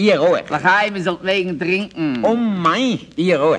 Hier hoor. We gaan eens me wegen drinken. Oh my. Hier hoor.